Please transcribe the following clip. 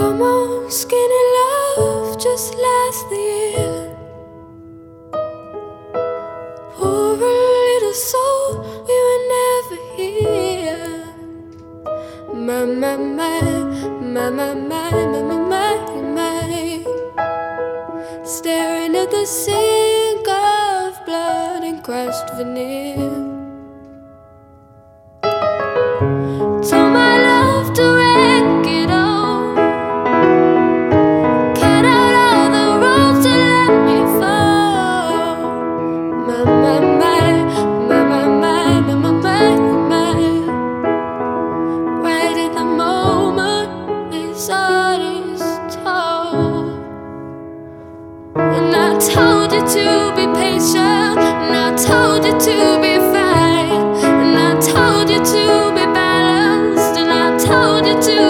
Come on, skinny love, just last the year. Poor little soul, we were never here. My, my, my, my, my, my, my, my, my. Staring at the sink of blood and crushed veneer. to